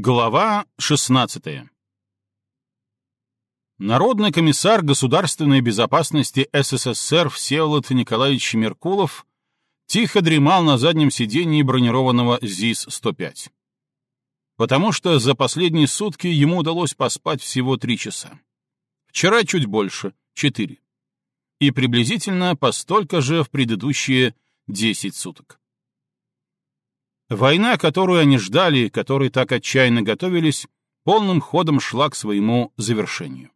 Глава 16. Народный комиссар государственной безопасности СССР Всеволод Николаевич Меркулов тихо дремал на заднем сидении бронированного ЗИС-105. Потому что за последние сутки ему удалось поспать всего три часа. Вчера чуть больше — четыре. И приблизительно по столько же в предыдущие десять суток. Война, которую они ждали, которой так отчаянно готовились, полным ходом шла к своему завершению.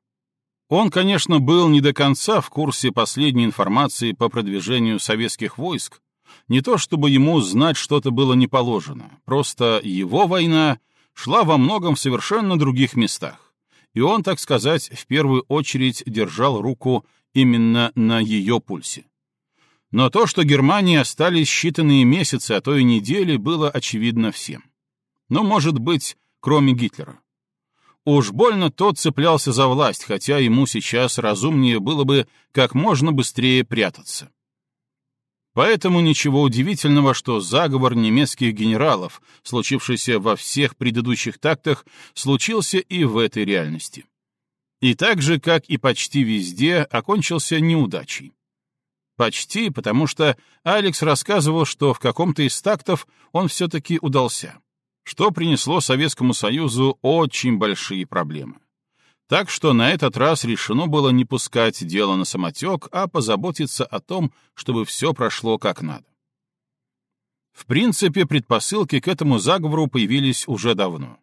Он, конечно, был не до конца в курсе последней информации по продвижению советских войск, не то чтобы ему знать что-то было не положено, просто его война шла во многом в совершенно других местах, и он, так сказать, в первую очередь держал руку именно на ее пульсе. Но то, что Германии остались считанные месяцы, а то и недели, было очевидно всем. Но, может быть, кроме Гитлера. Уж больно тот цеплялся за власть, хотя ему сейчас разумнее было бы как можно быстрее прятаться. Поэтому ничего удивительного, что заговор немецких генералов, случившийся во всех предыдущих тактах, случился и в этой реальности. И так же, как и почти везде, окончился неудачей. Почти, потому что Алекс рассказывал, что в каком-то из тактов он все-таки удался, что принесло Советскому Союзу очень большие проблемы. Так что на этот раз решено было не пускать дело на самотек, а позаботиться о том, чтобы все прошло как надо. В принципе, предпосылки к этому заговору появились уже давно.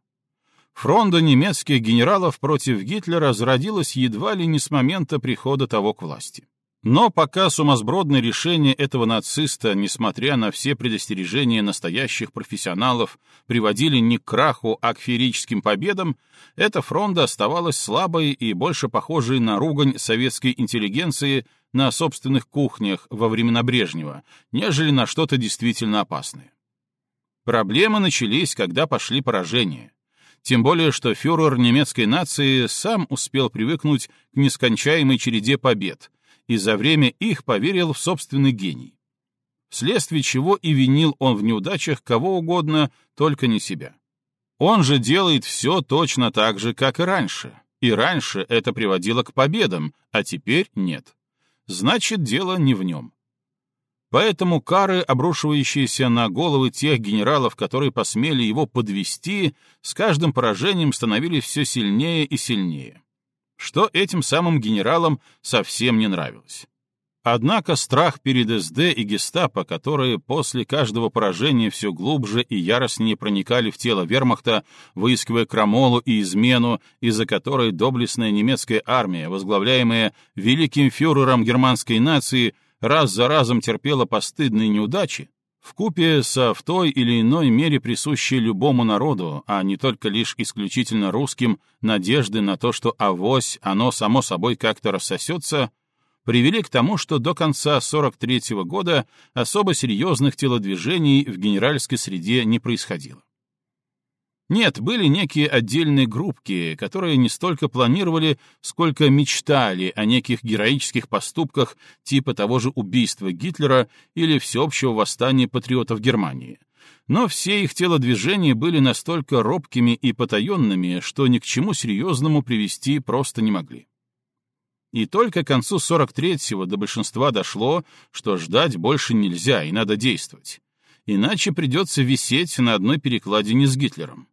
Фронта немецких генералов против Гитлера зародилась едва ли не с момента прихода того к власти. Но пока сумасбродное решение этого нациста, несмотря на все предостережения настоящих профессионалов, приводили не к краху, а к феерическим победам, эта фронта оставалась слабой и больше похожей на ругань советской интеллигенции на собственных кухнях во времена Брежнева, нежели на что-то действительно опасное. Проблемы начались, когда пошли поражения. Тем более, что фюрер немецкой нации сам успел привыкнуть к нескончаемой череде побед — и за время их поверил в собственный гений. Вследствие чего и винил он в неудачах кого угодно, только не себя. Он же делает все точно так же, как и раньше. И раньше это приводило к победам, а теперь нет. Значит, дело не в нем. Поэтому кары, обрушивающиеся на головы тех генералов, которые посмели его подвести, с каждым поражением становились все сильнее и сильнее что этим самым генералам совсем не нравилось. Однако страх перед СД и гестапо, которые после каждого поражения все глубже и яростнее проникали в тело вермахта, выискивая крамолу и измену, из-за которой доблестная немецкая армия, возглавляемая великим фюрером германской нации, раз за разом терпела постыдные неудачи, Вкупе со в той или иной мере присущей любому народу, а не только лишь исключительно русским, надежды на то, что авось оно само собой как-то рассосется, привели к тому, что до конца 43 -го года особо серьезных телодвижений в генеральской среде не происходило. Нет, были некие отдельные группки, которые не столько планировали, сколько мечтали о неких героических поступках типа того же убийства Гитлера или всеобщего восстания патриотов Германии. Но все их телодвижения были настолько робкими и потаенными, что ни к чему серьезному привести просто не могли. И только к концу 43-го до большинства дошло, что ждать больше нельзя и надо действовать. Иначе придется висеть на одной перекладине с Гитлером.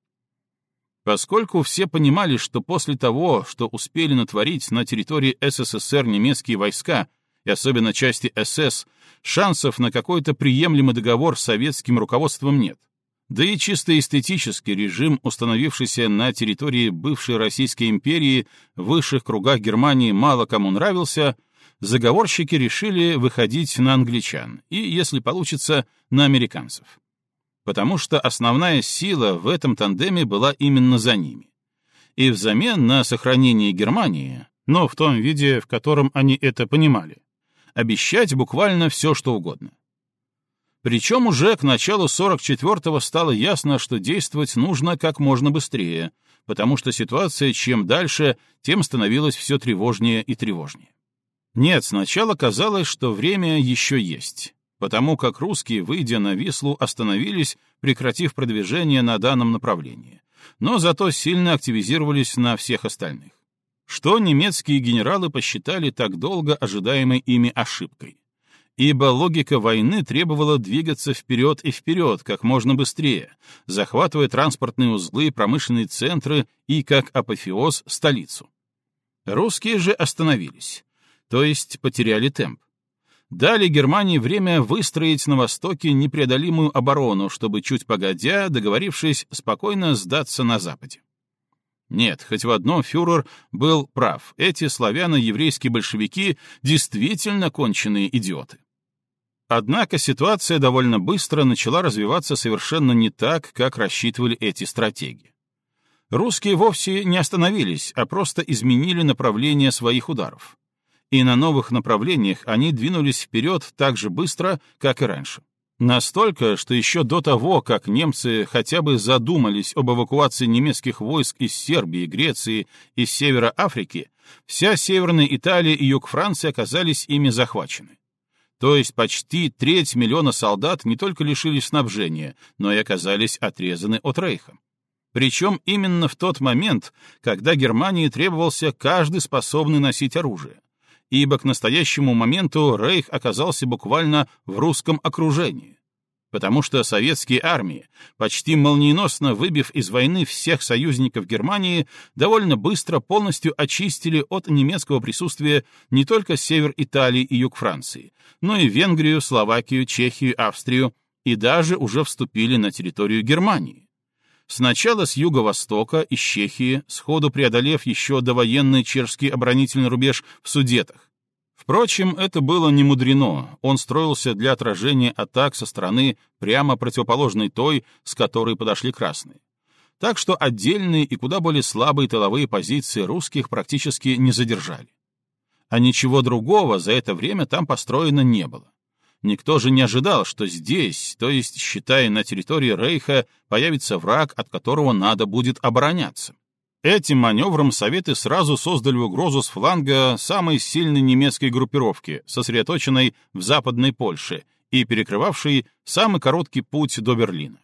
Поскольку все понимали, что после того, что успели натворить на территории СССР немецкие войска, и особенно части СС, шансов на какой-то приемлемый договор с советским руководством нет. Да и чисто эстетический режим, установившийся на территории бывшей Российской империи в высших кругах Германии мало кому нравился, заговорщики решили выходить на англичан и, если получится, на американцев потому что основная сила в этом тандеме была именно за ними. И взамен на сохранение Германии, но в том виде, в котором они это понимали, обещать буквально все, что угодно. Причем уже к началу 44-го стало ясно, что действовать нужно как можно быстрее, потому что ситуация чем дальше, тем становилась все тревожнее и тревожнее. Нет, сначала казалось, что время еще есть потому как русские, выйдя на Вислу, остановились, прекратив продвижение на данном направлении. но зато сильно активизировались на всех остальных. Что немецкие генералы посчитали так долго ожидаемой ими ошибкой. Ибо логика войны требовала двигаться вперед и вперед как можно быстрее, захватывая транспортные узлы, промышленные центры и, как апофеоз, столицу. Русские же остановились, то есть потеряли темп дали Германии время выстроить на Востоке непреодолимую оборону, чтобы чуть погодя, договорившись, спокойно сдаться на Западе. Нет, хоть в одном фюрер был прав. Эти славяно-еврейские большевики действительно конченые идиоты. Однако ситуация довольно быстро начала развиваться совершенно не так, как рассчитывали эти стратеги. Русские вовсе не остановились, а просто изменили направление своих ударов и на новых направлениях они двинулись вперед так же быстро, как и раньше. Настолько, что еще до того, как немцы хотя бы задумались об эвакуации немецких войск из Сербии, Греции и севера Африки, вся Северная Италия и юг Франции оказались ими захвачены. То есть почти треть миллиона солдат не только лишились снабжения, но и оказались отрезаны от Рейха. Причем именно в тот момент, когда Германии требовался каждый способный носить оружие ибо к настоящему моменту Рейх оказался буквально в русском окружении, потому что советские армии, почти молниеносно выбив из войны всех союзников Германии, довольно быстро полностью очистили от немецкого присутствия не только север Италии и юг Франции, но и Венгрию, Словакию, Чехию, Австрию и даже уже вступили на территорию Германии. Сначала с юго-востока, из Чехии, сходу преодолев еще довоенный чешский оборонительный рубеж в Судетах. Впрочем, это было не мудрено, он строился для отражения атак со стороны прямо противоположной той, с которой подошли красные. Так что отдельные и куда более слабые тыловые позиции русских практически не задержали. А ничего другого за это время там построено не было. Никто же не ожидал, что здесь, то есть, считая на территории Рейха, появится враг, от которого надо будет обороняться. Этим маневром Советы сразу создали угрозу с фланга самой сильной немецкой группировки, сосредоточенной в Западной Польше и перекрывавшей самый короткий путь до Берлина.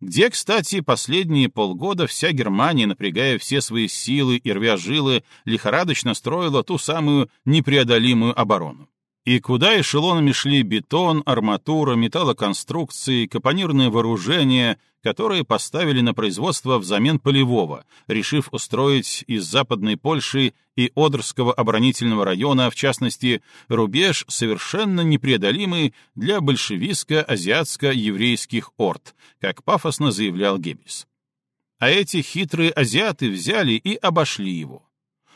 Где, кстати, последние полгода вся Германия, напрягая все свои силы и рвя жилы, лихорадочно строила ту самую непреодолимую оборону. И куда эшелонами шли бетон, арматура, металлоконструкции, капонирное вооружение, которые поставили на производство взамен полевого, решив устроить из Западной Польши и Одерского оборонительного района, в частности, рубеж совершенно непреодолимый для большевистско-азиатско-еврейских орд, как пафосно заявлял Геббельс. А эти хитрые азиаты взяли и обошли его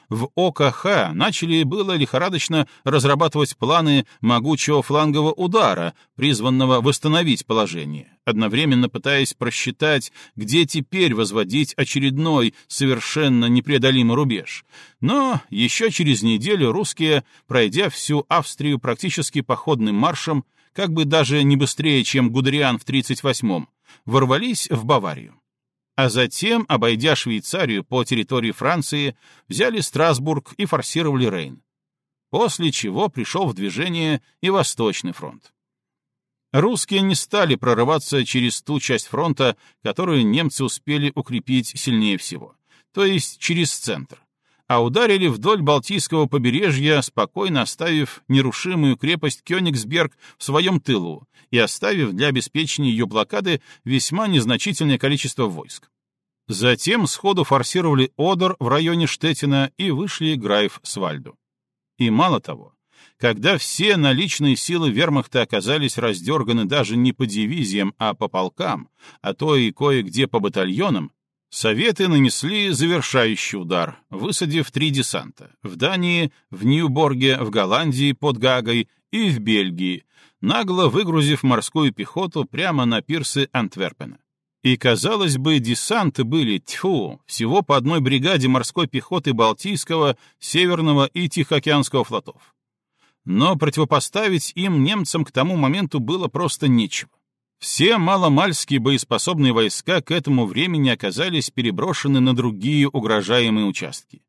в ОКХ начали было лихорадочно разрабатывать планы могучего флангового удара, призванного восстановить положение, одновременно пытаясь просчитать, где теперь возводить очередной совершенно непреодолимый рубеж. Но еще через неделю русские, пройдя всю Австрию практически походным маршем, как бы даже не быстрее, чем Гудериан в 38-м, ворвались в Баварию а затем, обойдя Швейцарию по территории Франции, взяли Страсбург и форсировали Рейн. После чего пришел в движение и Восточный фронт. Русские не стали прорываться через ту часть фронта, которую немцы успели укрепить сильнее всего, то есть через центр а ударили вдоль Балтийского побережья, спокойно оставив нерушимую крепость Кёнигсберг в своем тылу и оставив для обеспечения ее блокады весьма незначительное количество войск. Затем сходу форсировали Одер в районе Штеттина и вышли Грайф-Свальду. И мало того, когда все наличные силы вермахта оказались раздерганы даже не по дивизиям, а по полкам, а то и кое-где по батальонам, Советы нанесли завершающий удар, высадив три десанта — в Дании, в Ньюборге, в Голландии под Гагой и в Бельгии, нагло выгрузив морскую пехоту прямо на пирсы Антверпена. И, казалось бы, десанты были, тьфу, всего по одной бригаде морской пехоты Балтийского, Северного и Тихоокеанского флотов. Но противопоставить им немцам к тому моменту было просто нечего. Все маломальские боеспособные войска к этому времени оказались переброшены на другие угрожаемые участки.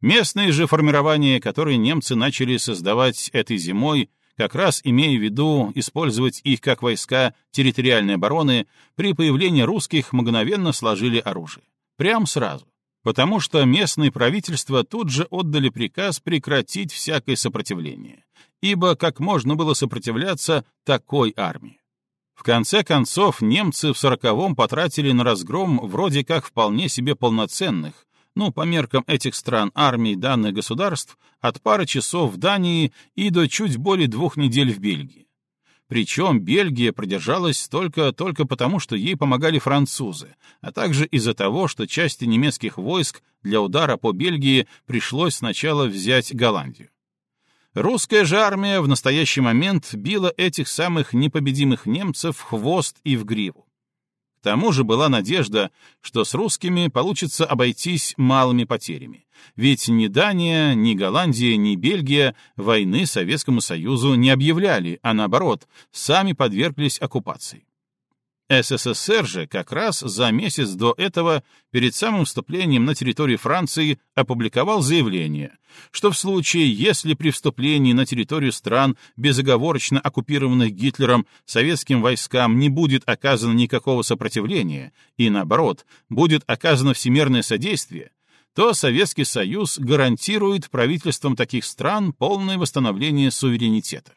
Местные же формирования, которые немцы начали создавать этой зимой, как раз имея в виду использовать их как войска территориальной обороны, при появлении русских мгновенно сложили оружие. Прям сразу. Потому что местные правительства тут же отдали приказ прекратить всякое сопротивление. Ибо как можно было сопротивляться такой армии? Конце концов, немцы в сороковом потратили на разгром вроде как вполне себе полноценных, ну, по меркам этих стран армий данных государств, от пары часов в Дании и до чуть более двух недель в Бельгии. Причем Бельгия продержалась только, только потому, что ей помогали французы, а также из-за того, что части немецких войск для удара по Бельгии пришлось сначала взять Голландию. Русская же армия в настоящий момент била этих самых непобедимых немцев в хвост и в гриву. К тому же была надежда, что с русскими получится обойтись малыми потерями. Ведь ни Дания, ни Голландия, ни Бельгия войны Советскому Союзу не объявляли, а наоборот, сами подверглись оккупации. СССР же как раз за месяц до этого, перед самым вступлением на территорию Франции, опубликовал заявление, что в случае, если при вступлении на территорию стран, безоговорочно оккупированных Гитлером, советским войскам не будет оказано никакого сопротивления, и наоборот, будет оказано всемирное содействие, то Советский Союз гарантирует правительствам таких стран полное восстановление суверенитета.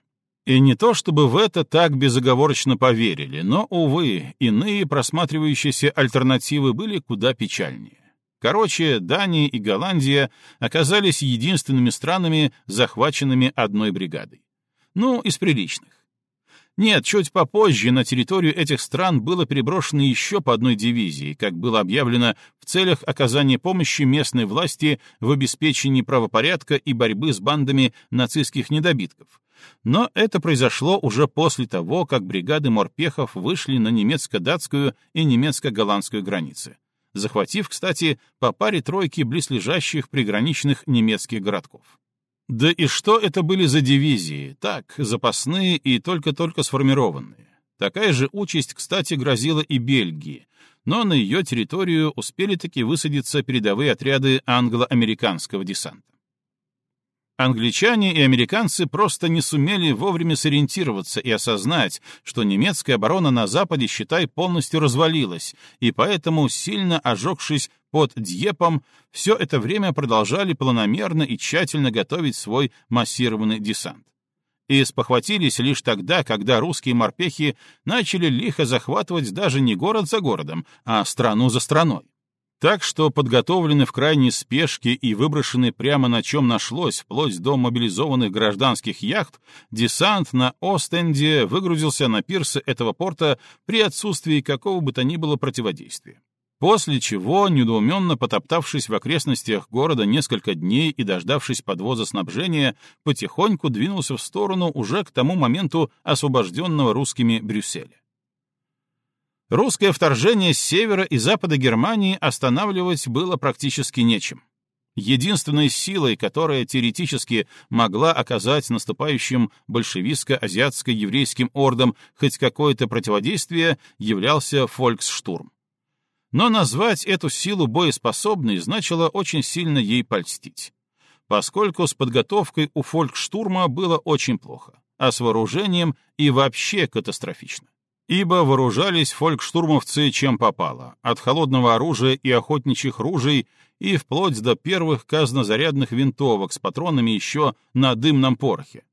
И не то чтобы в это так безоговорочно поверили, но, увы, иные просматривающиеся альтернативы были куда печальнее. Короче, Дания и Голландия оказались единственными странами, захваченными одной бригадой. Ну, из приличных. Нет, чуть попозже на территорию этих стран было переброшено еще по одной дивизии, как было объявлено, в целях оказания помощи местной власти в обеспечении правопорядка и борьбы с бандами нацистских недобитков, но это произошло уже после того, как бригады морпехов вышли на немецко-датскую и немецко-голландскую границы, захватив, кстати, по паре тройки близлежащих приграничных немецких городков. Да и что это были за дивизии? Так, запасные и только-только сформированные. Такая же участь, кстати, грозила и Бельгии, но на ее территорию успели таки высадиться передовые отряды англо-американского десанта. Англичане и американцы просто не сумели вовремя сориентироваться и осознать, что немецкая оборона на Западе, считай, полностью развалилась, и поэтому, сильно ожегшись под Дьепом, все это время продолжали планомерно и тщательно готовить свой массированный десант. И спохватились лишь тогда, когда русские морпехи начали лихо захватывать даже не город за городом, а страну за страной. Так что подготовленный в крайней спешке и выброшенный прямо на чем нашлось, вплоть до мобилизованных гражданских яхт, десант на Остенде выгрузился на пирсы этого порта при отсутствии какого бы то ни было противодействия. После чего, недоуменно потоптавшись в окрестностях города несколько дней и дождавшись подвоза снабжения, потихоньку двинулся в сторону уже к тому моменту освобожденного русскими Брюсселя. Русское вторжение с севера и запада Германии останавливать было практически нечем. Единственной силой, которая теоретически могла оказать наступающим большевистско-азиатско-еврейским ордам хоть какое-то противодействие, являлся фольксштурм. Но назвать эту силу боеспособной значило очень сильно ей польстить, поскольку с подготовкой у фолькштурма было очень плохо, а с вооружением и вообще катастрофично ибо вооружались фолькштурмовцы чем попало, от холодного оружия и охотничьих ружей и вплоть до первых казнозарядных винтовок с патронами еще на дымном порохе.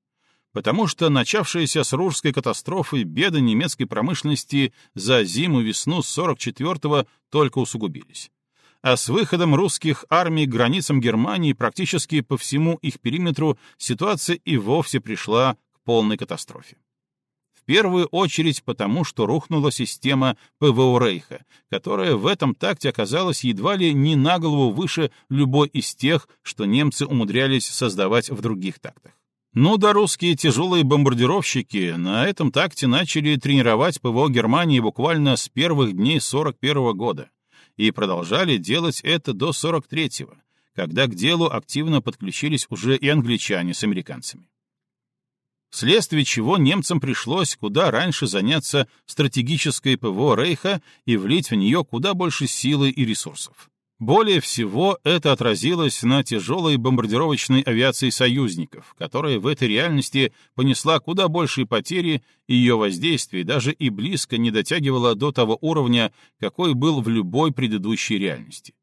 Потому что начавшиеся с Рурской катастрофы беды немецкой промышленности за зиму-весну 44-го только усугубились. А с выходом русских армий к границам Германии практически по всему их периметру ситуация и вовсе пришла к полной катастрофе первую очередь потому, что рухнула система ПВО Рейха, которая в этом такте оказалась едва ли не на голову выше любой из тех, что немцы умудрялись создавать в других тактах. Ну да русские тяжелые бомбардировщики на этом такте начали тренировать ПВО Германии буквально с первых дней 41 -го года и продолжали делать это до 43-го, когда к делу активно подключились уже и англичане с американцами вследствие чего немцам пришлось куда раньше заняться стратегической ПВО Рейха и влить в нее куда больше силы и ресурсов. Более всего это отразилось на тяжелой бомбардировочной авиации союзников, которая в этой реальности понесла куда большие потери, и ее воздействие даже и близко не дотягивало до того уровня, какой был в любой предыдущей реальности.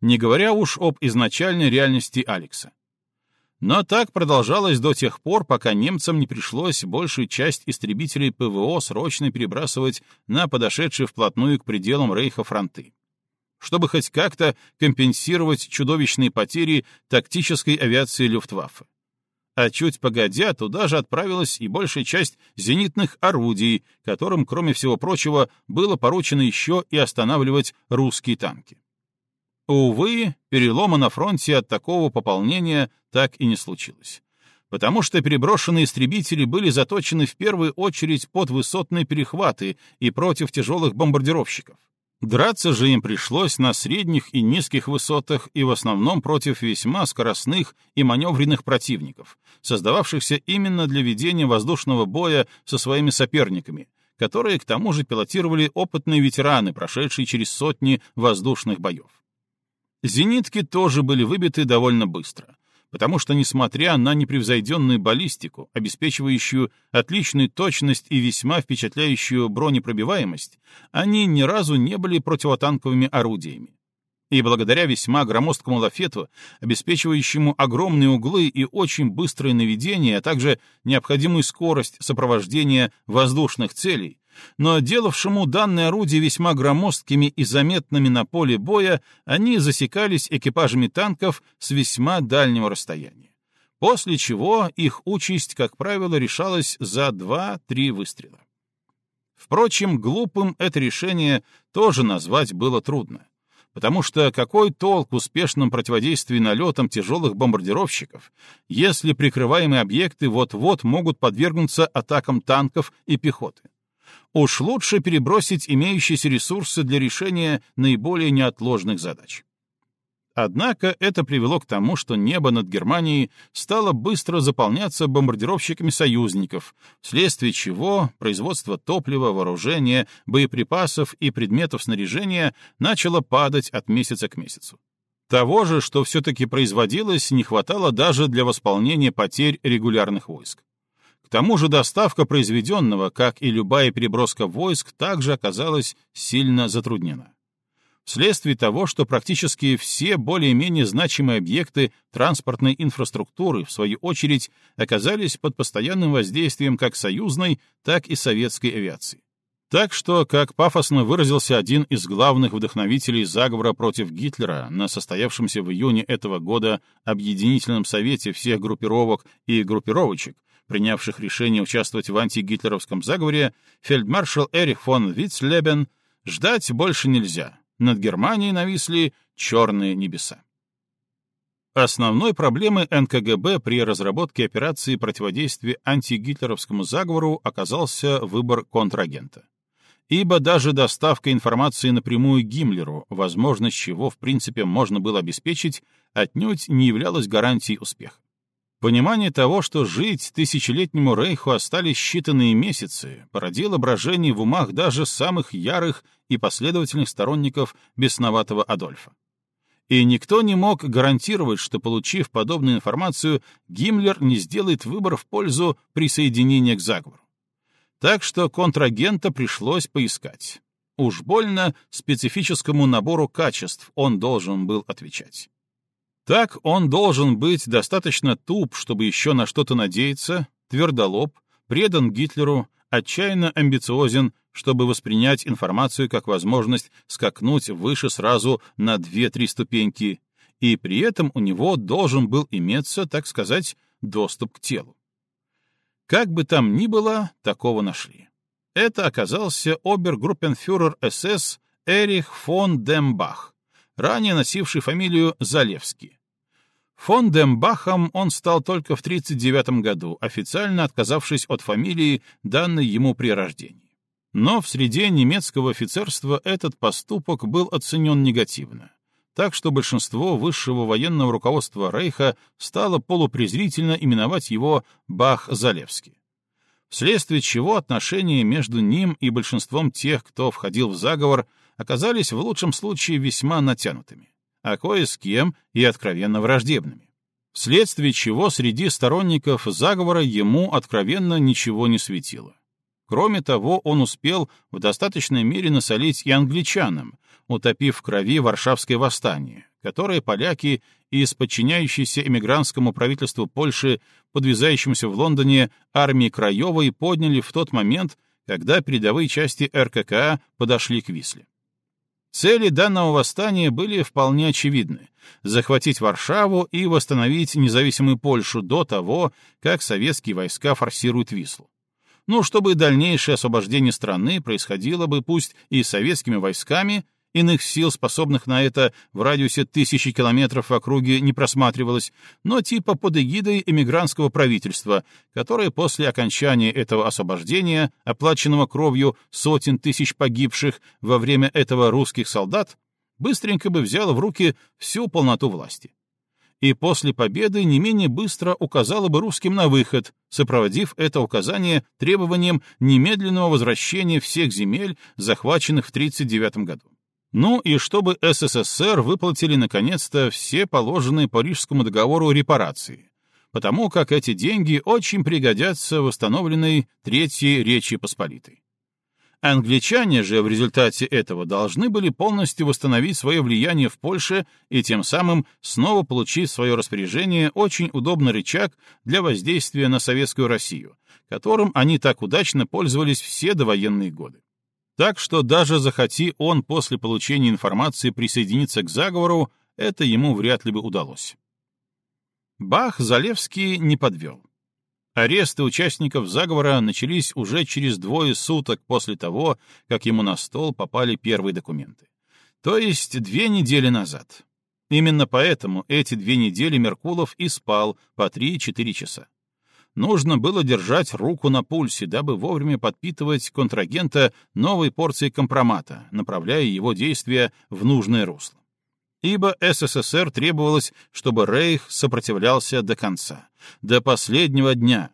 Не говоря уж об изначальной реальности Алекса. Но так продолжалось до тех пор, пока немцам не пришлось большую часть истребителей ПВО срочно перебрасывать на подошедшие вплотную к пределам Рейха фронты чтобы хоть как-то компенсировать чудовищные потери тактической авиации Люфтваффе. А чуть погодя, туда же отправилась и большая часть зенитных орудий, которым, кроме всего прочего, было поручено еще и останавливать русские танки. Увы, перелома на фронте от такого пополнения так и не случилось. Потому что переброшенные истребители были заточены в первую очередь под высотные перехваты и против тяжелых бомбардировщиков. Драться же им пришлось на средних и низких высотах и в основном против весьма скоростных и маневренных противников, создававшихся именно для ведения воздушного боя со своими соперниками, которые к тому же пилотировали опытные ветераны, прошедшие через сотни воздушных боев. Зенитки тоже были выбиты довольно быстро, потому что, несмотря на непревзойденную баллистику, обеспечивающую отличную точность и весьма впечатляющую бронепробиваемость, они ни разу не были противотанковыми орудиями. И благодаря весьма громоздкому лафету, обеспечивающему огромные углы и очень быстрое наведение, а также необходимую скорость сопровождения воздушных целей, но делавшему данное орудие весьма громоздкими и заметными на поле боя, они засекались экипажами танков с весьма дальнего расстояния. После чего их участь, как правило, решалась за 2-3 выстрела. Впрочем, глупым это решение тоже назвать было трудно. Потому что какой толк в успешном противодействии налетам тяжелых бомбардировщиков, если прикрываемые объекты вот-вот могут подвергнуться атакам танков и пехоты? Уж лучше перебросить имеющиеся ресурсы для решения наиболее неотложных задач. Однако это привело к тому, что небо над Германией стало быстро заполняться бомбардировщиками союзников, вследствие чего производство топлива, вооружения, боеприпасов и предметов снаряжения начало падать от месяца к месяцу. Того же, что все-таки производилось, не хватало даже для восполнения потерь регулярных войск. К тому же доставка произведенного, как и любая переброска войск, также оказалась сильно затруднена. Вследствие того, что практически все более-менее значимые объекты транспортной инфраструктуры, в свою очередь, оказались под постоянным воздействием как союзной, так и советской авиации. Так что, как пафосно выразился один из главных вдохновителей заговора против Гитлера на состоявшемся в июне этого года Объединительном совете всех группировок и группировочек, принявших решение участвовать в антигитлеровском заговоре, фельдмаршал Эрих фон Вицлебен, ждать больше нельзя. Над Германией нависли черные небеса. Основной проблемой НКГБ при разработке операции противодействия антигитлеровскому заговору оказался выбор контрагента. Ибо даже доставка информации напрямую Гиммлеру, возможность чего в принципе можно было обеспечить, отнюдь не являлась гарантией успеха. Понимание того, что жить тысячелетнему рейху остались считанные месяцы, породило брожение в умах даже самых ярых и последовательных сторонников бесноватого Адольфа. И никто не мог гарантировать, что, получив подобную информацию, Гиммлер не сделает выбор в пользу присоединения к заговору. Так что контрагента пришлось поискать. Уж больно специфическому набору качеств он должен был отвечать. Так он должен быть достаточно туп, чтобы еще на что-то надеяться, твердолоб, предан Гитлеру, отчаянно амбициозен, чтобы воспринять информацию как возможность скакнуть выше сразу на две-три ступеньки, и при этом у него должен был иметься, так сказать, доступ к телу. Как бы там ни было, такого нашли. Это оказался обергруппенфюрер СС Эрих фон Дембах, ранее носивший фамилию Залевский. Фон Дембахом он стал только в 1939 году, официально отказавшись от фамилии, данной ему при рождении. Но в среде немецкого офицерства этот поступок был оценен негативно, так что большинство высшего военного руководства Рейха стало полупрезрительно именовать его Бах-Залевский. Вследствие чего отношения между ним и большинством тех, кто входил в заговор, оказались в лучшем случае весьма натянутыми а кое с кем и откровенно враждебными. Вследствие чего среди сторонников заговора ему откровенно ничего не светило. Кроме того, он успел в достаточной мере насолить и англичанам, утопив в крови Варшавское восстание, которое поляки из подчиняющейся эмигрантскому правительству Польши, подвязающимся в Лондоне армии Краевой, подняли в тот момент, когда передовые части РККА подошли к Висле. Цели данного восстания были вполне очевидны — захватить Варшаву и восстановить независимую Польшу до того, как советские войска форсируют Вислу. Ну, чтобы дальнейшее освобождение страны происходило бы пусть и советскими войсками, Иных сил, способных на это, в радиусе тысячи километров в округе не просматривалось, но типа под эгидой эмигрантского правительства, которое после окончания этого освобождения, оплаченного кровью сотен тысяч погибших во время этого русских солдат, быстренько бы взяло в руки всю полноту власти. И после победы не менее быстро указало бы русским на выход, сопроводив это указание требованием немедленного возвращения всех земель, захваченных в 1939 году. Ну и чтобы СССР выплатили наконец-то все положенные по Рижскому договору репарации, потому как эти деньги очень пригодятся восстановленной Третьей Речи Посполитой. Англичане же в результате этого должны были полностью восстановить свое влияние в Польше и тем самым снова получить в свое распоряжение очень удобный рычаг для воздействия на советскую Россию, которым они так удачно пользовались все довоенные годы. Так что даже захоти он после получения информации присоединиться к заговору, это ему вряд ли бы удалось. Бах Залевский не подвел. Аресты участников заговора начались уже через двое суток после того, как ему на стол попали первые документы. То есть две недели назад. Именно поэтому эти две недели Меркулов и спал по 3-4 часа. Нужно было держать руку на пульсе, дабы вовремя подпитывать контрагента новой порцией компромата, направляя его действия в нужное русло. Ибо СССР требовалось, чтобы Рейх сопротивлялся до конца, до последнего дня,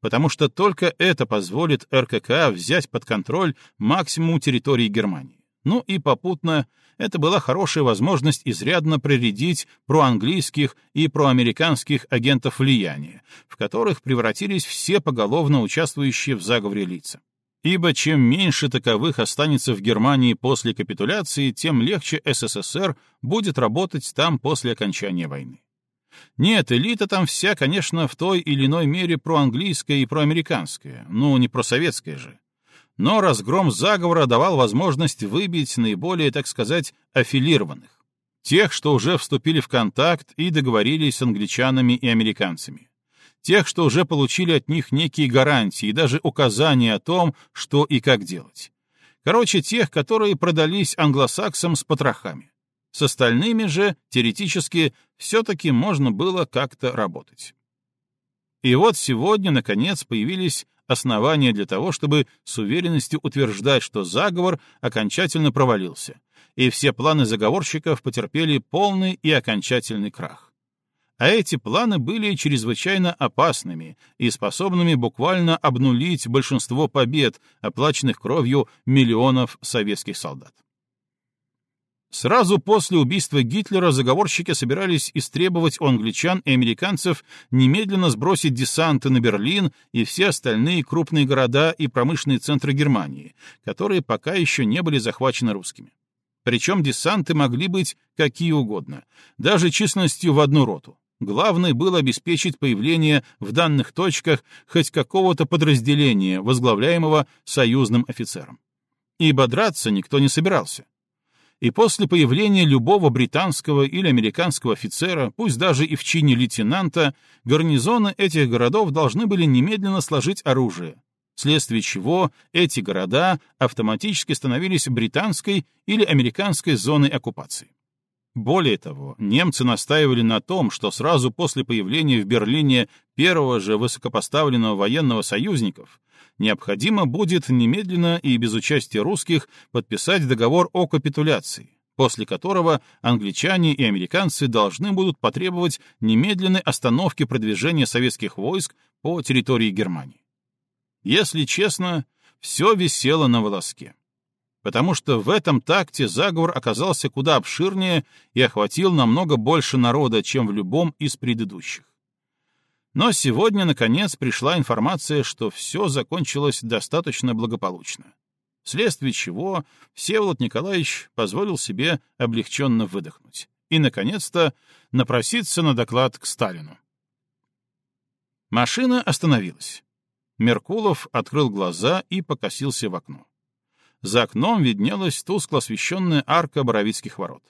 потому что только это позволит РКК взять под контроль максимум территории Германии. Ну и попутно это была хорошая возможность изрядно проредить проанглийских и проамериканских агентов влияния, в которых превратились все поголовно участвующие в заговоре лица. Ибо чем меньше таковых останется в Германии после капитуляции, тем легче СССР будет работать там после окончания войны. Нет, элита там вся, конечно, в той или иной мере проанглийская и проамериканская, ну, не просоветская же но разгром заговора давал возможность выбить наиболее, так сказать, аффилированных. Тех, что уже вступили в контакт и договорились с англичанами и американцами. Тех, что уже получили от них некие гарантии и даже указания о том, что и как делать. Короче, тех, которые продались англосаксам с потрохами. С остальными же, теоретически, все-таки можно было как-то работать. И вот сегодня, наконец, появились основания для того, чтобы с уверенностью утверждать, что заговор окончательно провалился, и все планы заговорщиков потерпели полный и окончательный крах. А эти планы были чрезвычайно опасными и способными буквально обнулить большинство побед, оплаченных кровью миллионов советских солдат. Сразу после убийства Гитлера заговорщики собирались истребовать у англичан и американцев немедленно сбросить десанты на Берлин и все остальные крупные города и промышленные центры Германии, которые пока еще не были захвачены русскими. Причем десанты могли быть какие угодно, даже численностью в одну роту. Главное было обеспечить появление в данных точках хоть какого-то подразделения, возглавляемого союзным офицером. Ибо драться никто не собирался и после появления любого британского или американского офицера, пусть даже и в чине лейтенанта, гарнизоны этих городов должны были немедленно сложить оружие, вследствие чего эти города автоматически становились британской или американской зоной оккупации. Более того, немцы настаивали на том, что сразу после появления в Берлине первого же высокопоставленного военного союзников необходимо будет немедленно и без участия русских подписать договор о капитуляции, после которого англичане и американцы должны будут потребовать немедленной остановки продвижения советских войск по территории Германии. Если честно, все висело на волоске. потому что в этом такте заговор оказался куда обширнее и охватил намного больше народа, чем в любом из предыдущих. Но сегодня, наконец, пришла информация, что все закончилось достаточно благополучно, вследствие чего Всеволод Николаевич позволил себе облегченно выдохнуть и, наконец-то, напроситься на доклад к Сталину. Машина остановилась. Меркулов открыл глаза и покосился в окно. За окном виднелась тускло освещенная арка Боровицких ворот.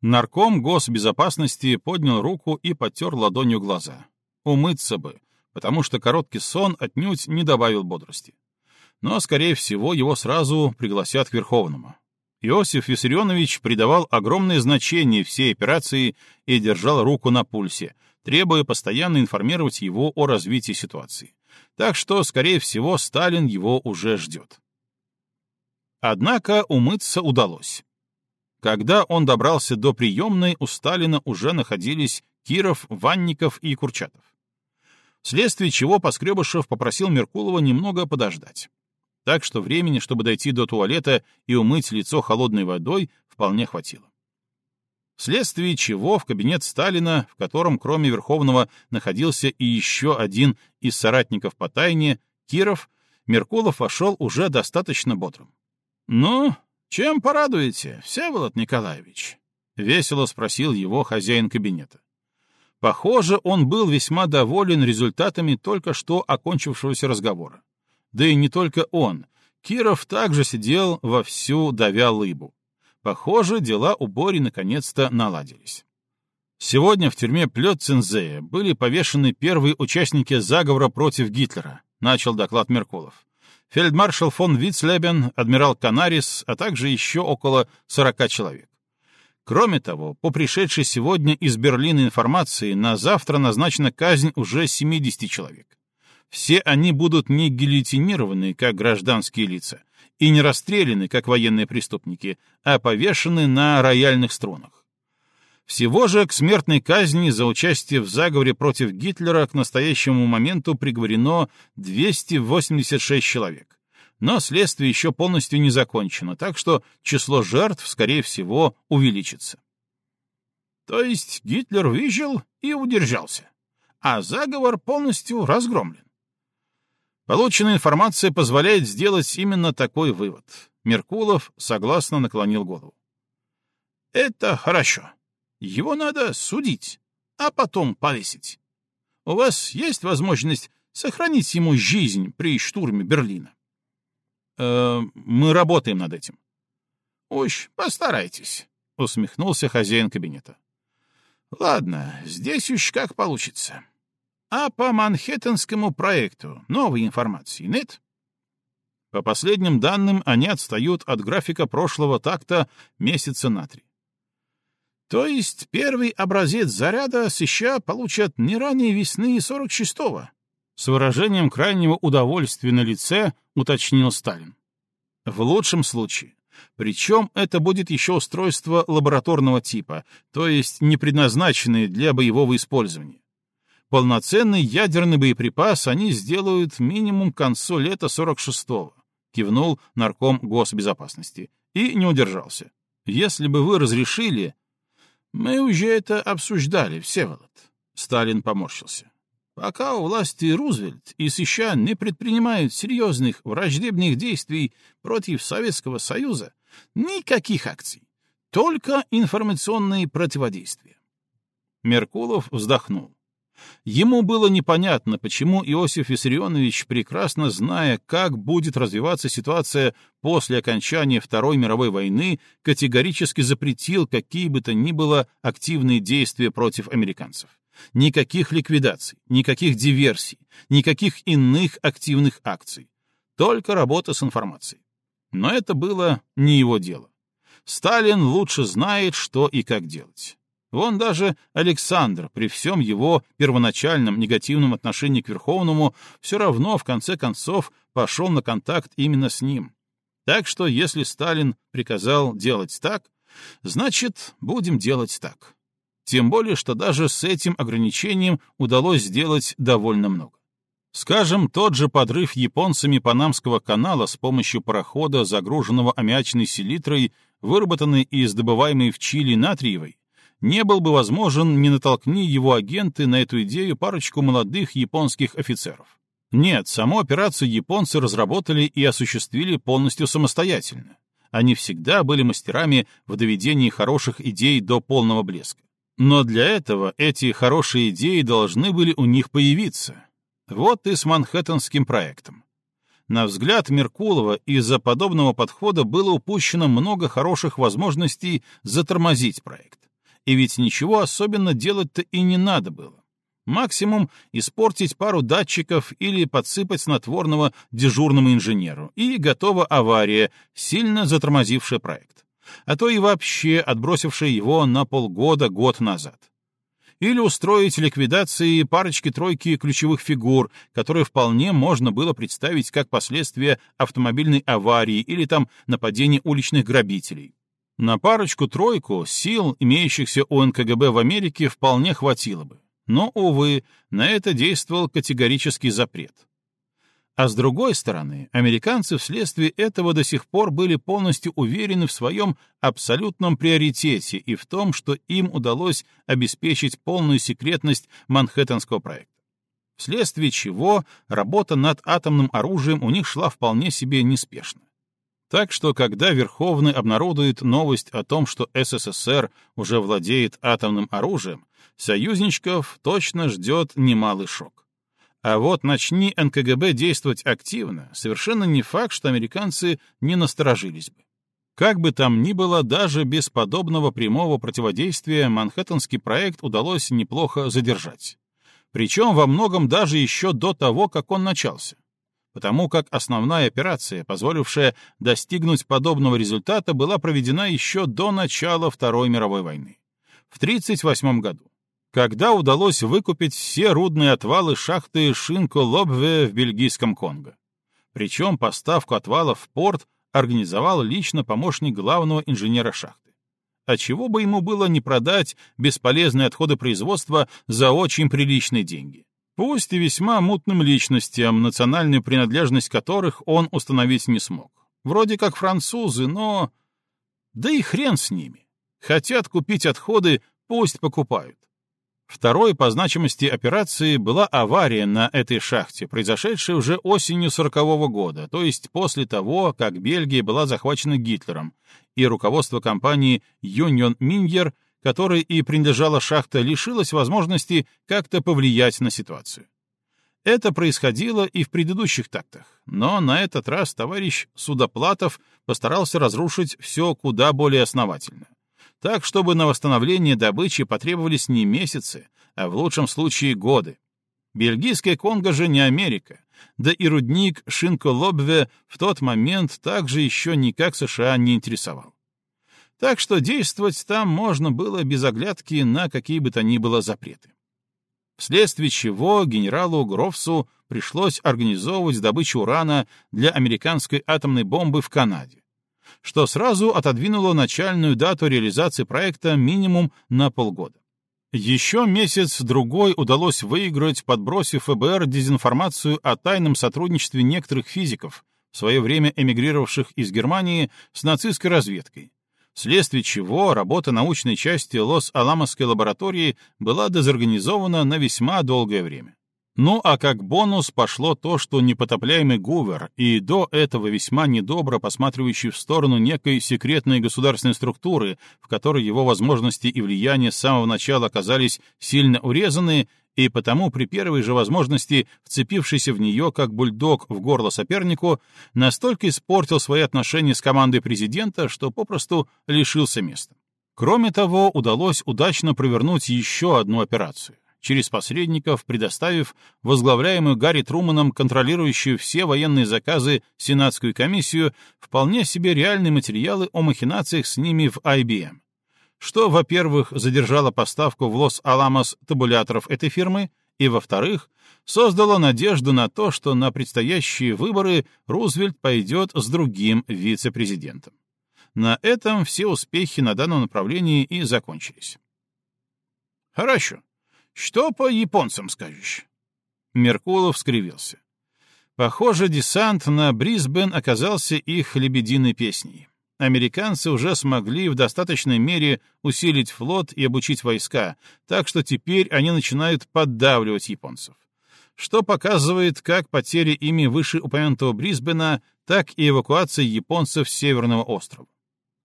Нарком госбезопасности поднял руку и потер ладонью глаза. Умыться бы, потому что короткий сон отнюдь не добавил бодрости. Но, скорее всего, его сразу пригласят к Верховному. Иосиф Виссарионович придавал огромное значение всей операции и держал руку на пульсе, требуя постоянно информировать его о развитии ситуации. Так что, скорее всего, Сталин его уже ждет. Однако умыться удалось. Когда он добрался до приемной, у Сталина уже находились Киров, Ванников и Курчатов. Вследствие чего Поскребышев попросил Меркулова немного подождать. Так что времени, чтобы дойти до туалета и умыть лицо холодной водой, вполне хватило. Вследствие чего в кабинет Сталина, в котором кроме Верховного находился и еще один из соратников по тайне, Киров, Меркулов вошел уже достаточно бодрым. «Ну, чем порадуете, Всеволод Николаевич?» — весело спросил его хозяин кабинета. Похоже, он был весьма доволен результатами только что окончившегося разговора. Да и не только он. Киров также сидел вовсю, давя лыбу. Похоже, дела у Бори наконец-то наладились. Сегодня в тюрьме Плёцензея были повешены первые участники заговора против Гитлера, начал доклад Меркулов фельдмаршал фон Вицлебен, адмирал Канарис, а также еще около 40 человек. Кроме того, по пришедшей сегодня из Берлина информации, на завтра назначена казнь уже 70 человек. Все они будут не гильотинированы, как гражданские лица, и не расстреляны, как военные преступники, а повешены на рояльных струнах. Всего же к смертной казни за участие в заговоре против Гитлера к настоящему моменту приговорено 286 человек. Но следствие еще полностью не закончено, так что число жертв, скорее всего, увеличится. То есть Гитлер выжил и удержался, а заговор полностью разгромлен. Полученная информация позволяет сделать именно такой вывод. Меркулов согласно наклонил голову. Это хорошо. Его надо судить, а потом повесить. У вас есть возможность сохранить ему жизнь при штурме Берлина? Э, мы работаем над этим. Уж постарайтесь, усмехнулся хозяин кабинета. Ладно, здесь уж как получится. А по Манхэттенскому проекту новой информации нет? По последним данным, они отстают от графика прошлого такта месяца на три. То есть первый образец заряда США получат не ранее весны 46-го? С выражением крайнего удовольствия на лице уточнил Сталин. В лучшем случае. Причем это будет еще устройство лабораторного типа, то есть не предназначенное для боевого использования. Полноценный ядерный боеприпас они сделают минимум к концу лета 46-го, кивнул нарком госбезопасности и не удержался. Если бы вы разрешили, мы уже это обсуждали, Всеволод. Сталин поморщился. Пока у власти Рузвельт и США не предпринимают серьезных враждебных действий против Советского Союза, никаких акций, только информационные противодействия. Меркулов вздохнул. Ему было непонятно, почему Иосиф Виссарионович, прекрасно зная, как будет развиваться ситуация после окончания Второй мировой войны, категорически запретил какие бы то ни было активные действия против американцев. Никаких ликвидаций, никаких диверсий, никаких иных активных акций. Только работа с информацией. Но это было не его дело. Сталин лучше знает, что и как делать. Вон даже Александр, при всем его первоначальном негативном отношении к Верховному, все равно, в конце концов, пошел на контакт именно с ним. Так что, если Сталин приказал делать так, значит, будем делать так. Тем более, что даже с этим ограничением удалось сделать довольно много. Скажем, тот же подрыв японцами Панамского канала с помощью парохода, загруженного аммиачной селитрой, выработанной из добываемой в Чили натриевой, не был бы возможен, не натолкни его агенты на эту идею парочку молодых японских офицеров. Нет, саму операцию японцы разработали и осуществили полностью самостоятельно. Они всегда были мастерами в доведении хороших идей до полного блеска. Но для этого эти хорошие идеи должны были у них появиться. Вот и с Манхэттенским проектом. На взгляд Меркулова из-за подобного подхода было упущено много хороших возможностей затормозить проект. И ведь ничего особенно делать-то и не надо было. Максимум испортить пару датчиков или подсыпать снотворного дежурному инженеру, и готова авария, сильно затормозившая проект. А то и вообще отбросившая его на полгода-год назад. Или устроить ликвидации парочки-тройки ключевых фигур, которые вполне можно было представить как последствия автомобильной аварии или там нападения уличных грабителей. На парочку-тройку сил, имеющихся у НКГБ в Америке, вполне хватило бы. Но, увы, на это действовал категорический запрет. А с другой стороны, американцы вследствие этого до сих пор были полностью уверены в своем абсолютном приоритете и в том, что им удалось обеспечить полную секретность Манхэттенского проекта. Вследствие чего работа над атомным оружием у них шла вполне себе неспешно. Так что, когда Верховный обнародует новость о том, что СССР уже владеет атомным оружием, союзничков точно ждет немалый шок. А вот начни НКГБ действовать активно, совершенно не факт, что американцы не насторожились бы. Как бы там ни было, даже без подобного прямого противодействия Манхэттенский проект удалось неплохо задержать. Причем во многом даже еще до того, как он начался потому как основная операция, позволившая достигнуть подобного результата, была проведена еще до начала Второй мировой войны, в 1938 году, когда удалось выкупить все рудные отвалы шахты Шинко-Лобве в бельгийском Конго. Причем поставку отвалов в порт организовал лично помощник главного инженера шахты. А чего бы ему было не продать бесполезные отходы производства за очень приличные деньги? пусть и весьма мутным личностям, национальную принадлежность которых он установить не смог. Вроде как французы, но... Да и хрен с ними. Хотят купить отходы, пусть покупают. Второй по значимости операции была авария на этой шахте, произошедшая уже осенью сорокового года, то есть после того, как Бельгия была захвачена Гитлером, и руководство компании Юнион Миньер которой и принадлежала шахта, лишилась возможности как-то повлиять на ситуацию. Это происходило и в предыдущих тактах, но на этот раз товарищ Судоплатов постарался разрушить все куда более основательно. Так, чтобы на восстановление добычи потребовались не месяцы, а в лучшем случае годы. Бельгийская Конго же не Америка, да и рудник Шинко-Лобве в тот момент также еще никак США не интересовал. Так что действовать там можно было без оглядки на какие бы то ни было запреты. Вследствие чего генералу Грофсу пришлось организовывать добычу урана для американской атомной бомбы в Канаде, что сразу отодвинуло начальную дату реализации проекта минимум на полгода. Еще месяц-другой удалось выиграть, подбросив ФБР дезинформацию о тайном сотрудничестве некоторых физиков, в свое время эмигрировавших из Германии с нацистской разведкой, вследствие чего работа научной части Лос-Аламосской лаборатории была дезорганизована на весьма долгое время. Ну а как бонус пошло то, что непотопляемый Гувер и до этого весьма недобро посматривающий в сторону некой секретной государственной структуры, в которой его возможности и влияние с самого начала оказались сильно урезаны, и потому при первой же возможности, вцепившийся в нее как бульдог в горло сопернику, настолько испортил свои отношения с командой президента, что попросту лишился места. Кроме того, удалось удачно провернуть еще одну операцию через посредников, предоставив возглавляемую Гарри Труманом, контролирующую все военные заказы Сенатскую комиссию, вполне себе реальные материалы о махинациях с ними в IBM что, во-первых, задержало поставку в Лос-Аламос табуляторов этой фирмы, и, во-вторых, создало надежду на то, что на предстоящие выборы Рузвельт пойдет с другим вице-президентом. На этом все успехи на данном направлении и закончились. Хорошо. Что по японцам скажешь? Меркулов скривился. Похоже, десант на Брисбен оказался их лебединой песней. Американцы уже смогли в достаточной мере усилить флот и обучить войска, так что теперь они начинают поддавливать японцев. Что показывает как потери ими вышеупомянутого Брисбена, так и эвакуация японцев с Северного острова.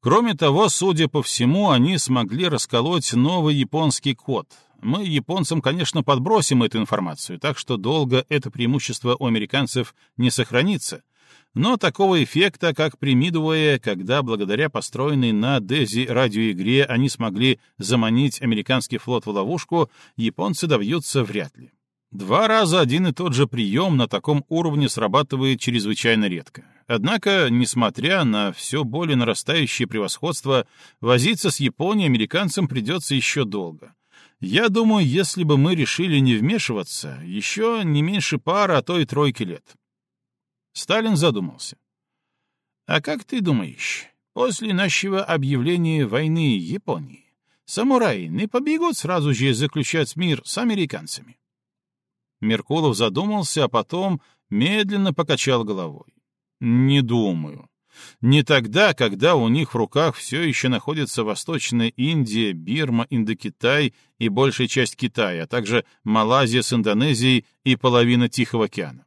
Кроме того, судя по всему, они смогли расколоть новый японский код. Мы японцам, конечно, подбросим эту информацию, так что долго это преимущество у американцев не сохранится. Но такого эффекта, как при Мидуэе, когда благодаря построенной на Дези радиоигре они смогли заманить американский флот в ловушку, японцы добьются вряд ли. Два раза один и тот же прием на таком уровне срабатывает чрезвычайно редко. Однако, несмотря на все более нарастающее превосходство, возиться с Японией американцам придется еще долго. Я думаю, если бы мы решили не вмешиваться, еще не меньше пары, а то и тройки лет. Сталин задумался. А как ты думаешь, после нашего объявления войны Японии, самураи не побегут сразу же заключать мир с американцами? Меркулов задумался, а потом медленно покачал головой. «Не думаю. Не тогда, когда у них в руках все еще находится Восточная Индия, Бирма, Индокитай и большая часть Китая, а также Малайзия с Индонезией и половина Тихого океана.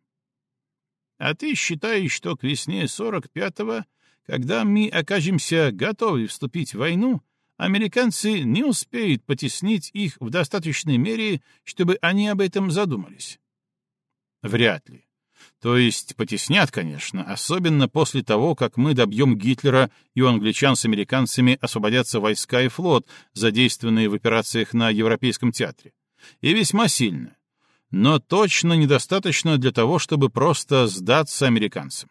А ты считаешь, что к весне 45-го, когда мы окажемся готовы вступить в войну, американцы не успеют потеснить их в достаточной мере, чтобы они об этом задумались? Вряд ли. То есть потеснят, конечно, особенно после того, как мы добьем Гитлера и англичан с американцами освободятся войска и флот, задействованные в операциях на Европейском театре. И весьма сильно. Но точно недостаточно для того, чтобы просто сдаться американцам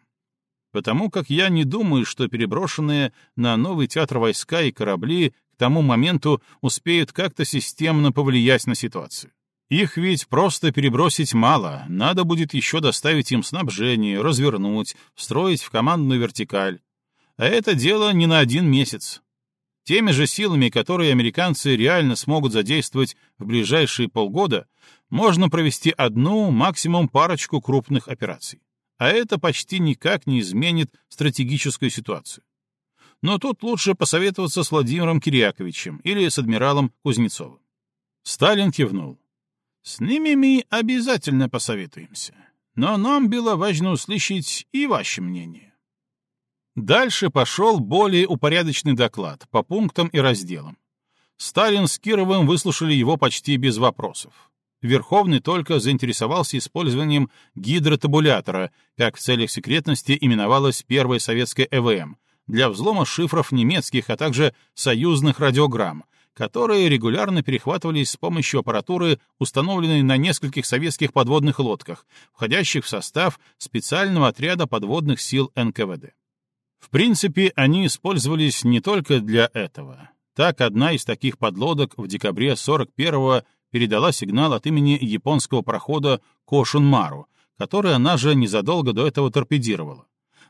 потому как я не думаю, что переброшенные на новый театр войска и корабли к тому моменту успеют как-то системно повлиять на ситуацию. Их ведь просто перебросить мало, надо будет еще доставить им снабжение, развернуть, встроить в командную вертикаль. А это дело не на один месяц. Теми же силами, которые американцы реально смогут задействовать в ближайшие полгода, можно провести одну, максимум парочку крупных операций а это почти никак не изменит стратегическую ситуацию. Но тут лучше посоветоваться с Владимиром Кирьяковичем или с адмиралом Кузнецовым. Сталин кивнул. «С ними мы обязательно посоветуемся. Но нам было важно услышать и ваше мнение». Дальше пошел более упорядоченный доклад по пунктам и разделам. Сталин с Кировым выслушали его почти без вопросов. Верховный только заинтересовался использованием гидротабулятора, как в целях секретности именовалась первая советская ЭВМ, для взлома шифров немецких, а также союзных радиограмм, которые регулярно перехватывались с помощью аппаратуры, установленной на нескольких советских подводных лодках, входящих в состав специального отряда подводных сил НКВД. В принципе, они использовались не только для этого. Так, одна из таких подлодок в декабре 41-го передала сигнал от имени японского прохода Кошунмару, который она же незадолго до этого торпедировала,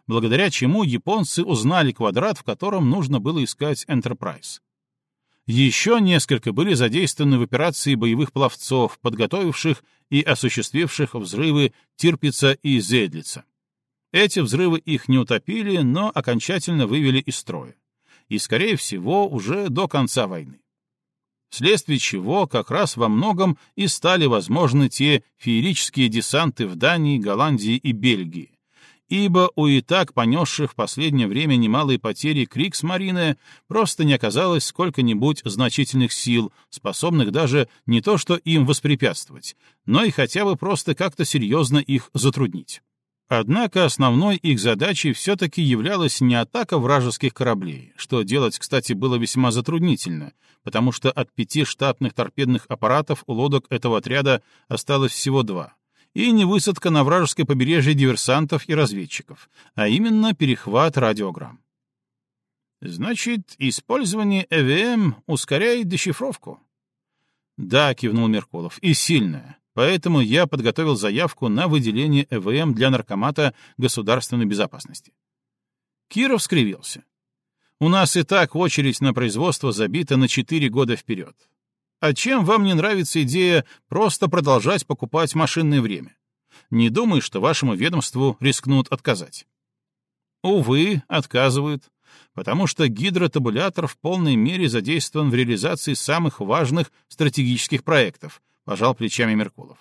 благодаря чему японцы узнали квадрат, в котором нужно было искать Enterprise. Еще несколько были задействованы в операции боевых пловцов, подготовивших и осуществивших взрывы Тирпица и Зедлица. Эти взрывы их не утопили, но окончательно вывели из строя. И, скорее всего, уже до конца войны вследствие чего как раз во многом и стали возможны те феерические десанты в Дании, Голландии и Бельгии. Ибо у и так понесших в последнее время немалые потери Криксмарины просто не оказалось сколько-нибудь значительных сил, способных даже не то что им воспрепятствовать, но и хотя бы просто как-то серьезно их затруднить. Однако основной их задачей все-таки являлась не атака вражеских кораблей, что делать, кстати, было весьма затруднительно, потому что от пяти штатных торпедных аппаратов у лодок этого отряда осталось всего два, и не высадка на вражеское побережье диверсантов и разведчиков, а именно перехват радиограмм. Значит, использование ЭВМ ускоряет дешифровку? Да, кивнул Меркулов, и сильное. Поэтому я подготовил заявку на выделение ЭВМ для наркомата государственной безопасности. Киров скривился. У нас и так очередь на производство забита на 4 года вперед. А чем вам не нравится идея просто продолжать покупать машинное время? Не думаю, что вашему ведомству рискнут отказать. Увы, отказывают, потому что гидротабулятор в полной мере задействован в реализации самых важных стратегических проектов, пожал плечами Меркулов.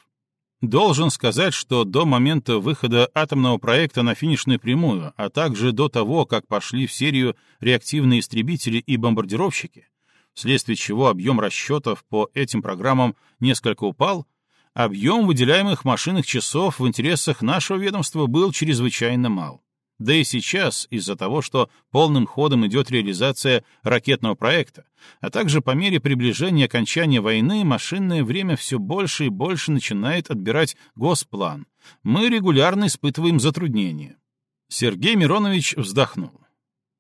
Должен сказать, что до момента выхода атомного проекта на финишную прямую, а также до того, как пошли в серию реактивные истребители и бомбардировщики, вследствие чего объем расчетов по этим программам несколько упал, объем выделяемых машинных часов в интересах нашего ведомства был чрезвычайно мал. Да и сейчас, из-за того, что полным ходом идет реализация ракетного проекта, а также по мере приближения окончания войны, машинное время все больше и больше начинает отбирать госплан. Мы регулярно испытываем затруднения. Сергей Миронович вздохнул.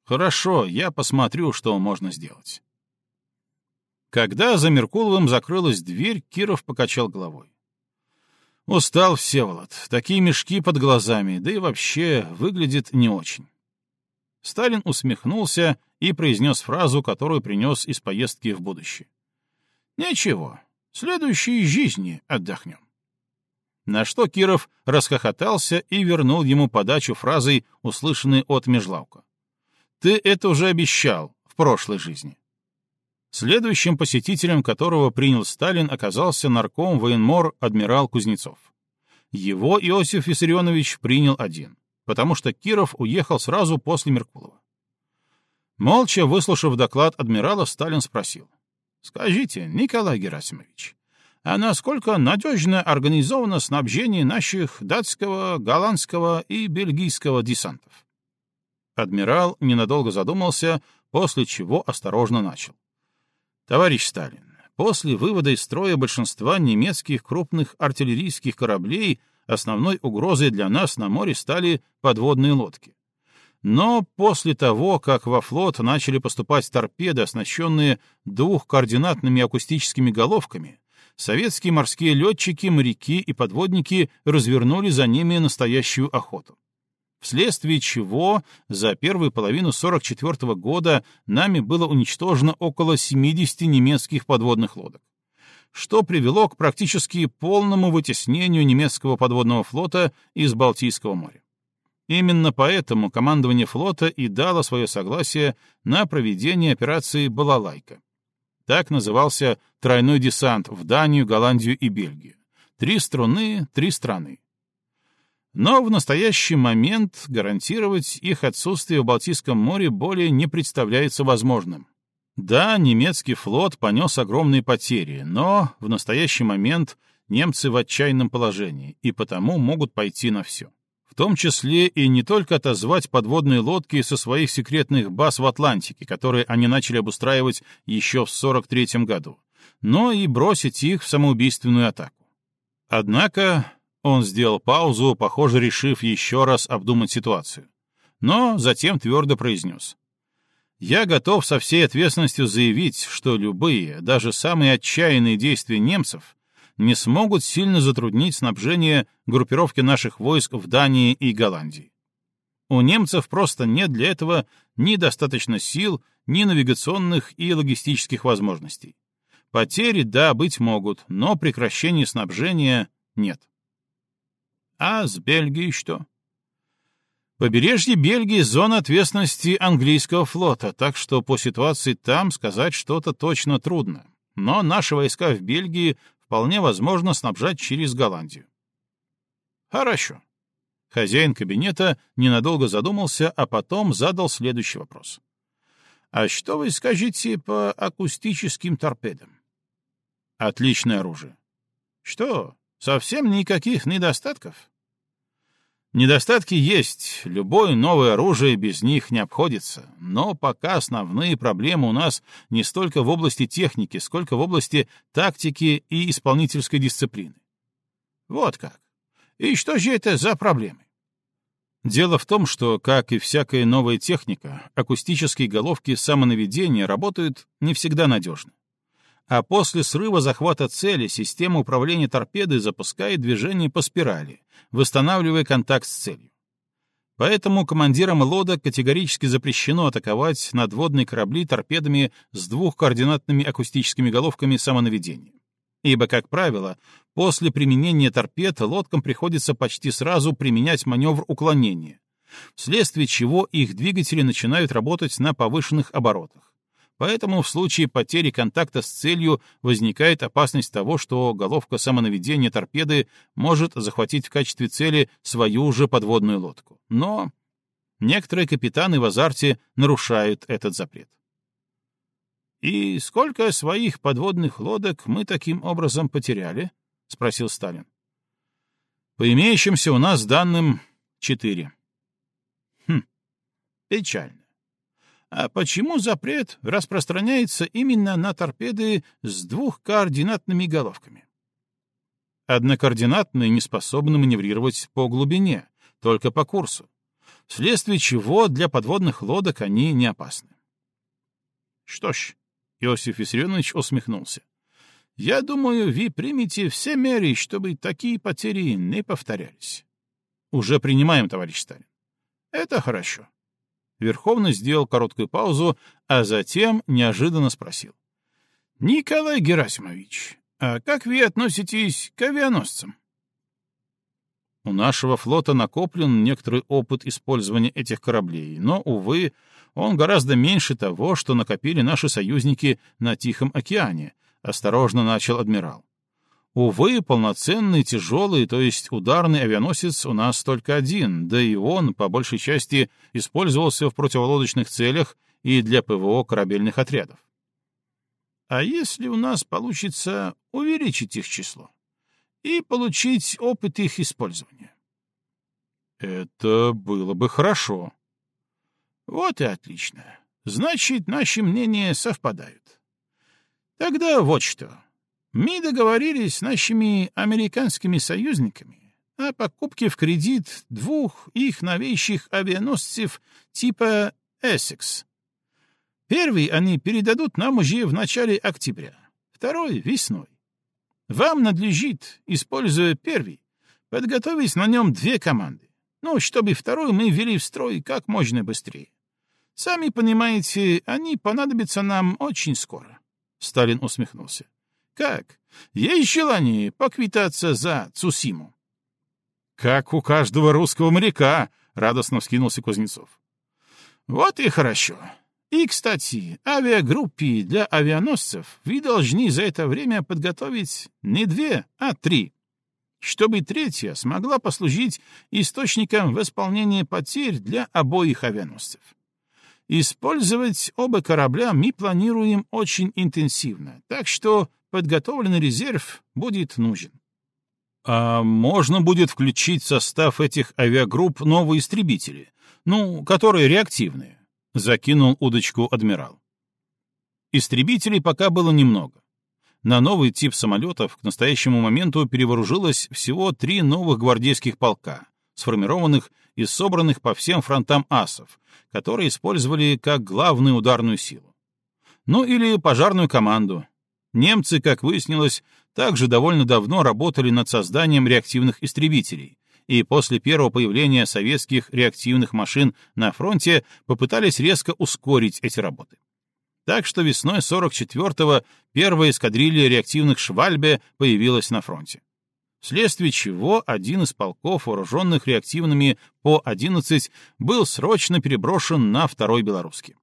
Хорошо, я посмотрю, что можно сделать. Когда за Меркуловым закрылась дверь, Киров покачал головой. Устал Всеволод. Такие мешки под глазами, да и вообще выглядит не очень. Сталин усмехнулся и произнес фразу, которую принес из поездки в будущее. «Ничего, следующей жизни отдохнем». На что Киров расхохотался и вернул ему подачу фразой, услышанной от Межлавка. «Ты это уже обещал в прошлой жизни». Следующим посетителем которого принял Сталин оказался нарком военмор адмирал Кузнецов. Его Иосиф Виссарионович принял один, потому что Киров уехал сразу после Меркулова. Молча выслушав доклад адмирала, Сталин спросил. «Скажите, Николай Герасимович, а насколько надежно организовано снабжение наших датского, голландского и бельгийского десантов?» Адмирал ненадолго задумался, после чего осторожно начал. Товарищ Сталин, после вывода из строя большинства немецких крупных артиллерийских кораблей основной угрозой для нас на море стали подводные лодки. Но после того, как во флот начали поступать торпеды, оснащенные двухкоординатными акустическими головками, советские морские летчики, моряки и подводники развернули за ними настоящую охоту вследствие чего за первую половину 44 года нами было уничтожено около 70 немецких подводных лодок, что привело к практически полному вытеснению немецкого подводного флота из Балтийского моря. Именно поэтому командование флота и дало свое согласие на проведение операции «Балалайка». Так назывался тройной десант в Данию, Голландию и Бельгию. Три струны, три страны. Но в настоящий момент гарантировать их отсутствие в Балтийском море более не представляется возможным. Да, немецкий флот понес огромные потери, но в настоящий момент немцы в отчаянном положении и потому могут пойти на все. В том числе и не только отозвать подводные лодки со своих секретных баз в Атлантике, которые они начали обустраивать еще в 43 году, но и бросить их в самоубийственную атаку. Однако он сделал паузу, похоже, решив еще раз обдумать ситуацию. Но затем твердо произнес. «Я готов со всей ответственностью заявить, что любые, даже самые отчаянные действия немцев не смогут сильно затруднить снабжение группировки наших войск в Дании и Голландии. У немцев просто нет для этого ни достаточно сил, ни навигационных и логистических возможностей. Потери, да, быть могут, но прекращения снабжения нет. А с Бельгией что? Побережье Бельгии — зона ответственности английского флота, так что по ситуации там сказать что-то точно трудно. Но наши войска в Бельгии вполне возможно снабжать через Голландию. Хорошо. Хозяин кабинета ненадолго задумался, а потом задал следующий вопрос. А что вы скажете по акустическим торпедам? Отличное оружие. Что, Совсем никаких недостатков? Недостатки есть, любое новое оружие без них не обходится, но пока основные проблемы у нас не столько в области техники, сколько в области тактики и исполнительской дисциплины. Вот как. И что же это за проблемы? Дело в том, что, как и всякая новая техника, акустические головки самонаведения работают не всегда надежно а после срыва захвата цели система управления торпедой запускает движение по спирали, восстанавливая контакт с целью. Поэтому командирам лодок категорически запрещено атаковать надводные корабли торпедами с двухкоординатными акустическими головками самонаведения. Ибо, как правило, после применения торпед лодкам приходится почти сразу применять маневр уклонения, вследствие чего их двигатели начинают работать на повышенных оборотах. Поэтому в случае потери контакта с целью возникает опасность того, что головка самонаведения торпеды может захватить в качестве цели свою же подводную лодку. Но некоторые капитаны в азарте нарушают этот запрет. «И сколько своих подводных лодок мы таким образом потеряли?» — спросил Сталин. «По имеющимся у нас данным, четыре». «Хм, печально. А почему запрет распространяется именно на торпеды с двухкоординатными головками? Однокоординатные не способны маневрировать по глубине, только по курсу, вследствие чего для подводных лодок они не опасны. Что ж, Иосиф Виссарионович усмехнулся. Я думаю, вы примете все меры, чтобы такие потери не повторялись. Уже принимаем, товарищ Сталин. Это хорошо. Верховный сделал короткую паузу, а затем неожиданно спросил. «Николай Герасимович, а как вы относитесь к авианосцам?» У нашего флота накоплен некоторый опыт использования этих кораблей, но, увы, он гораздо меньше того, что накопили наши союзники на Тихом океане, — осторожно начал адмирал. Увы, полноценный, тяжелый, то есть ударный авианосец у нас только один, да и он, по большей части, использовался в противолодочных целях и для ПВО корабельных отрядов. А если у нас получится увеличить их число и получить опыт их использования? Это было бы хорошо. Вот и отлично. Значит, наши мнения совпадают. Тогда вот что. Мы договорились с нашими американскими союзниками о покупке в кредит двух их новейших авианосцев типа «Эссекс». Первый они передадут нам уже в начале октября, второй — весной. Вам надлежит, используя первый, подготовить на нем две команды, ну, чтобы второй мы ввели в строй как можно быстрее. Сами понимаете, они понадобятся нам очень скоро. Сталин усмехнулся. Как? Есть желание поквитаться за Цусиму? Как у каждого русского моряка, радостно вскинулся Кузнецов. Вот и хорошо. И, кстати, авиагруппе для авианосцев вы должны за это время подготовить не две, а три, чтобы третья смогла послужить источником восполнения потерь для обоих авианосцев. Использовать оба корабля мы планируем очень интенсивно, так что подготовленный резерв будет нужен. А можно будет включить в состав этих авиагрупп новые истребители, ну, которые реактивные, закинул удочку адмирал. Истребителей пока было немного. На новый тип самолетов к настоящему моменту перевооружилось всего три новых гвардейских полка, сформированных и собранных по всем фронтам асов, которые использовали как главную ударную силу. Ну или пожарную команду, Немцы, как выяснилось, также довольно давно работали над созданием реактивных истребителей, и после первого появления советских реактивных машин на фронте попытались резко ускорить эти работы. Так что весной 44-го первая эскадрилья реактивных «Швальбе» появилась на фронте. Вследствие чего один из полков, вооруженных реактивными по 11, был срочно переброшен на второй белорусский.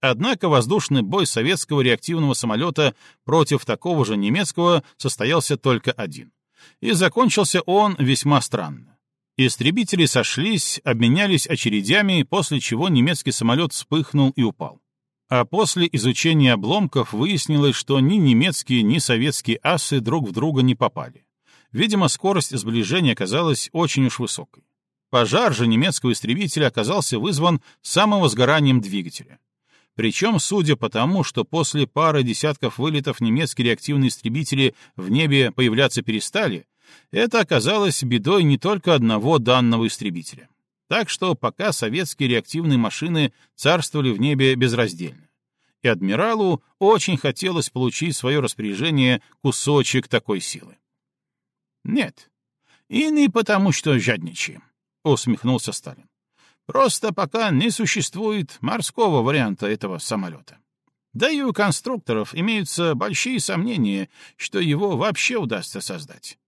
Однако воздушный бой советского реактивного самолета против такого же немецкого состоялся только один. И закончился он весьма странно. Истребители сошлись, обменялись очередями, после чего немецкий самолет вспыхнул и упал. А после изучения обломков выяснилось, что ни немецкие, ни советские асы друг в друга не попали. Видимо, скорость сближения оказалась очень уж высокой. Пожар же немецкого истребителя оказался вызван самовозгоранием двигателя. Причем, судя по тому, что после пары десятков вылетов немецкие реактивные истребители в небе появляться перестали, это оказалось бедой не только одного данного истребителя. Так что пока советские реактивные машины царствовали в небе безраздельно. И адмиралу очень хотелось получить в свое распоряжение кусочек такой силы. «Нет, и не потому, что жадничаем», — усмехнулся Сталин. Просто пока не существует морского варианта этого самолета. Да и у конструкторов имеются большие сомнения, что его вообще удастся создать.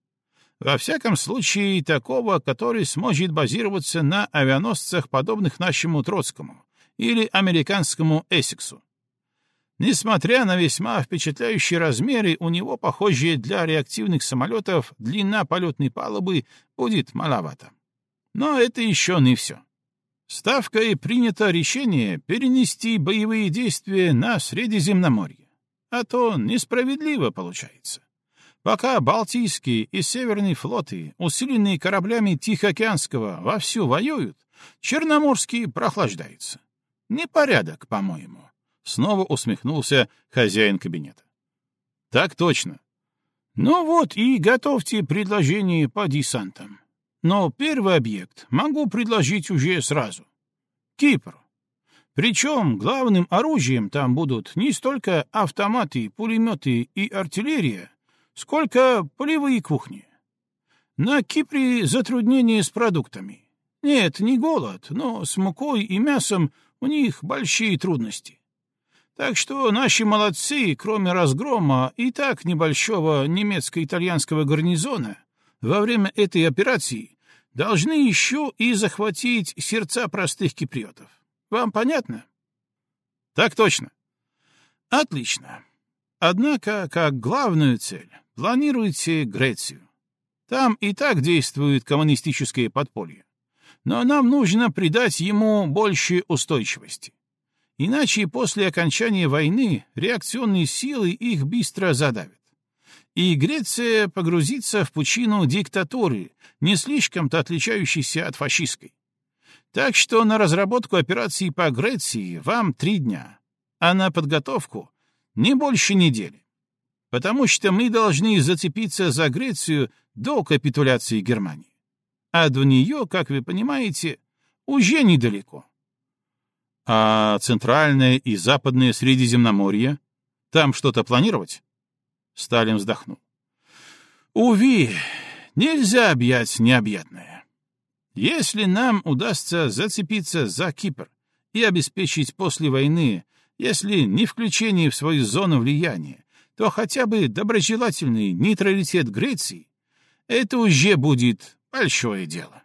Во всяком случае, такого, который сможет базироваться на авианосцах, подобных нашему Троцкому или американскому Эссексу. Несмотря на весьма впечатляющие размеры, у него, похоже, для реактивных самолетов длина полетной палубы будет маловато. Но это еще не все. Ставкой принято решение перенести боевые действия на Средиземноморье. А то несправедливо получается. Пока Балтийские и Северные флоты, усиленные кораблями Тихоокеанского, вовсю воюют, Черноморские прохлаждаются. Непорядок, по-моему. Снова усмехнулся хозяин кабинета. Так точно. Ну вот и готовьте предложение по десантам. Но первый объект могу предложить уже сразу. Кипр. Причем главным оружием там будут не столько автоматы, пулеметы и артиллерия, сколько полевые кухни. На Кипре затруднения с продуктами. Нет, не голод, но с мукой и мясом у них большие трудности. Так что наши молодцы, кроме разгрома и так небольшого немецко-итальянского гарнизона, во время этой операции должны еще и захватить сердца простых киприотов. Вам понятно? Так точно. Отлично. Однако, как главную цель, планируйте Грецию. Там и так действует коммунистическое подполье. Но нам нужно придать ему больше устойчивости. Иначе после окончания войны реакционные силы их быстро задавят и Греция погрузится в пучину диктатуры, не слишком-то отличающейся от фашистской. Так что на разработку операции по Греции вам три дня, а на подготовку не больше недели. Потому что мы должны зацепиться за Грецию до капитуляции Германии. А до нее, как вы понимаете, уже недалеко. А центральное и западное Средиземноморье? Там что-то планировать? Сталин вздохнул. Уви, нельзя объять необъятное. Если нам удастся зацепиться за Кипр и обеспечить после войны, если не включение в свою зону влияния, то хотя бы доброжелательный нейтралитет Греции, это уже будет большое дело.